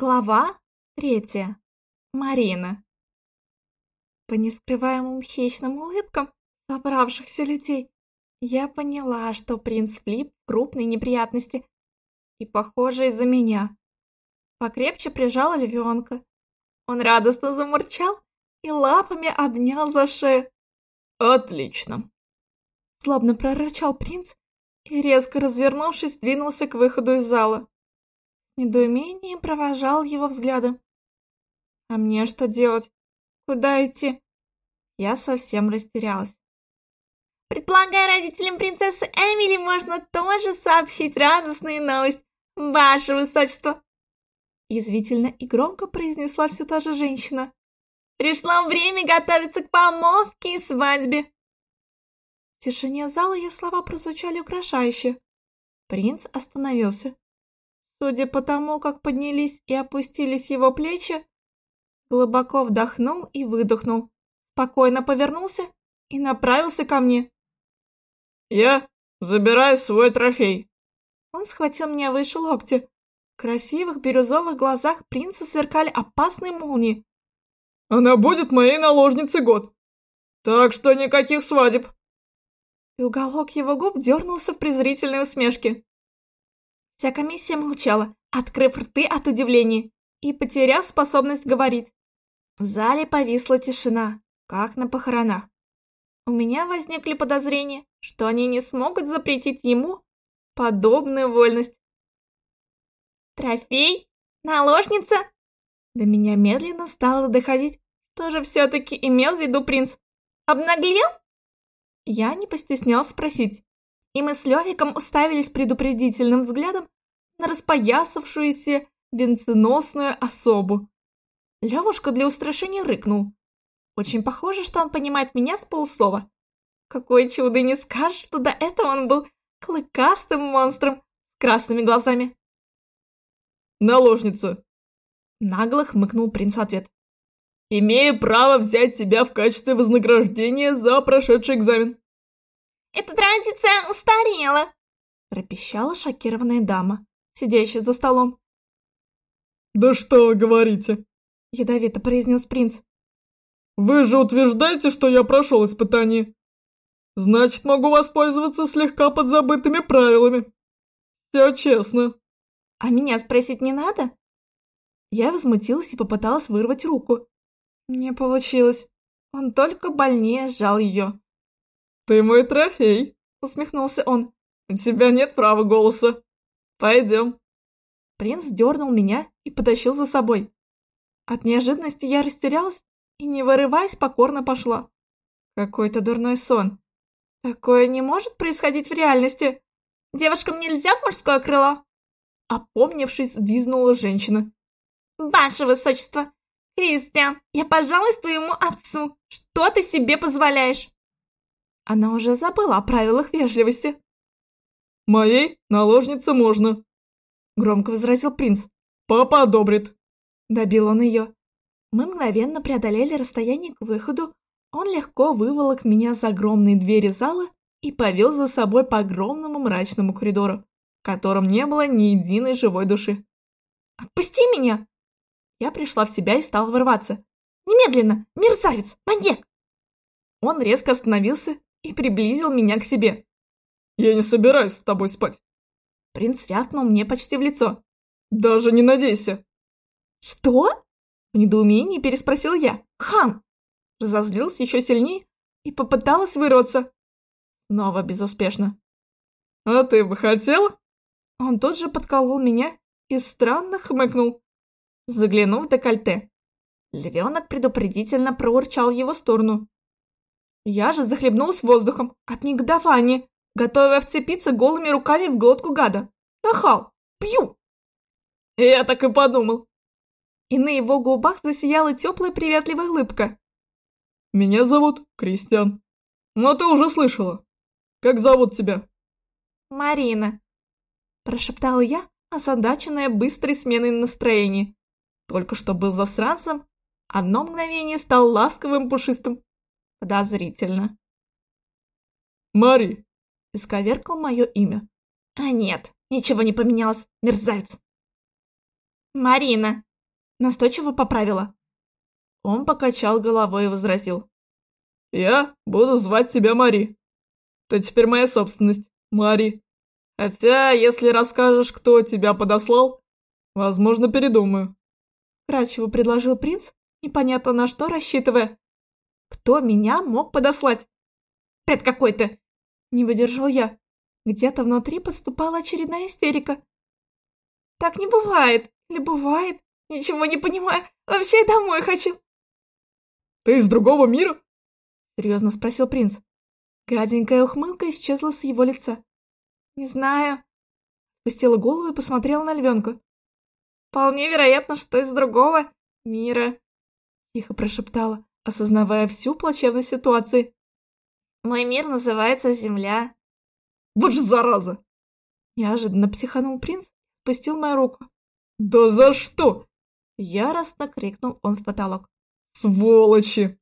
Глава третья. Марина. По нескрываемым хищным улыбкам собравшихся людей я поняла, что принц Флип в крупной неприятности. И, похоже, из-за меня. Покрепче прижала львенка. Он радостно замурчал и лапами обнял за шею. «Отлично!» Злобно прорычал принц и, резко развернувшись, двинулся к выходу из зала недоумением провожал его взглядом. А мне что делать? Куда идти? Я совсем растерялась. Предполагаю, родителям принцессы Эмили можно тоже сообщить радостную новость, ваше высочество. Язвительно и громко произнесла все та же женщина. Пришло время готовиться к помолвке и свадьбе. В тишине зала ее слова прозвучали угрожающе. Принц остановился. Судя по тому, как поднялись и опустились его плечи, глубоко вдохнул и выдохнул, спокойно повернулся и направился ко мне. «Я забираю свой трофей!» Он схватил меня выше локти. В красивых бирюзовых глазах принца сверкали опасные молнии. «Она будет моей наложницей год, так что никаких свадеб!» И уголок его губ дернулся в презрительной усмешке. Вся комиссия молчала, открыв рты от удивления и потеряв способность говорить. В зале повисла тишина, как на похоронах. У меня возникли подозрения, что они не смогут запретить ему подобную вольность. «Трофей? Наложница?» До меня медленно стало доходить, что же все-таки имел в виду принц. «Обнаглел?» Я не постеснялся спросить и мы с Левиком уставились предупредительным взглядом на распоясавшуюся венценосную особу. Левушка для устрашения рыкнул. Очень похоже, что он понимает меня с полуслова. Какое чудо не скажешь, что до этого он был клыкастым монстром с красными глазами. «Наложница!» Нагло хмыкнул принц в ответ. «Имею право взять тебя в качестве вознаграждения за прошедший экзамен». Эта традиция устарела!» пропищала шокированная дама, сидящая за столом. «Да что вы говорите?» ядовито произнес принц. «Вы же утверждаете, что я прошел испытание? Значит, могу воспользоваться слегка подзабытыми правилами. Все честно». «А меня спросить не надо?» Я возмутилась и попыталась вырвать руку. Не получилось. Он только больнее сжал ее. «Ты мой трофей!» — усмехнулся он. «У тебя нет права голоса. Пойдем!» Принц дернул меня и потащил за собой. От неожиданности я растерялась и, не вырываясь, покорно пошла. Какой-то дурной сон. Такое не может происходить в реальности. Девушкам нельзя в мужское крыло. Опомнившись, визнула женщина. Ваше высочество, Кристиан, я пожалуюсь твоему отцу. Что ты себе позволяешь? Она уже забыла о правилах вежливости. «Моей наложнице можно», — громко возразил принц. «Папа одобрит». Добил он ее. Мы мгновенно преодолели расстояние к выходу. Он легко выволок меня за огромные двери зала и повел за собой по огромному мрачному коридору, в котором не было ни единой живой души. «Отпусти меня!» Я пришла в себя и стала вырваться. «Немедленно! Мерзавец! Маньяк!» Он резко остановился и приблизил меня к себе. «Я не собираюсь с тобой спать!» Принц рявкнул мне почти в лицо. «Даже не надейся!» «Что?» В недоумении переспросил я. «Хам!» Разозлился еще сильнее и попыталась вырваться. Снова безуспешно. «А ты бы хотел?» Он тут же подколол меня и странно хмыкнул, заглянув в декольте. Львенок предупредительно проурчал в его сторону. Я же захлебнулась воздухом от негодования, готовая вцепиться голыми руками в глотку гада. Нахал! Пью! Я так и подумал. И на его губах засияла теплая приветливая улыбка. Меня зовут Кристиан. Но ты уже слышала. Как зовут тебя? Марина. Прошептала я, озадаченная быстрой сменой настроения. Только что был засранцем, одно мгновение стал ласковым пушистым Подозрительно. «Мари!» — исковеркал мое имя. «А нет, ничего не поменялось, мерзавец!» «Марина!» Настойчиво поправила. Он покачал головой и возразил. «Я буду звать тебя Мари. Ты теперь моя собственность, Мари. Хотя, если расскажешь, кто тебя подослал, возможно, передумаю». Кратчево предложил принц, непонятно на что рассчитывая. «Кто меня мог подослать?» «Пред какой-то!» Не выдержал я. Где-то внутри подступала очередная истерика. «Так не бывает! Или бывает? Ничего не понимаю. Вообще домой хочу!» «Ты из другого мира?» Серьезно спросил принц. Гаденькая ухмылка исчезла с его лица. «Не знаю». Пустила голову и посмотрела на львенка. «Вполне вероятно, что из другого мира», — тихо прошептала, осознавая всю плачевность ситуации. «Мой мир называется Земля». «Вот же зараза!» Неожиданно психанул принц, пустил мою руку. «Да за что?» Яростно крикнул он в потолок. «Сволочи!»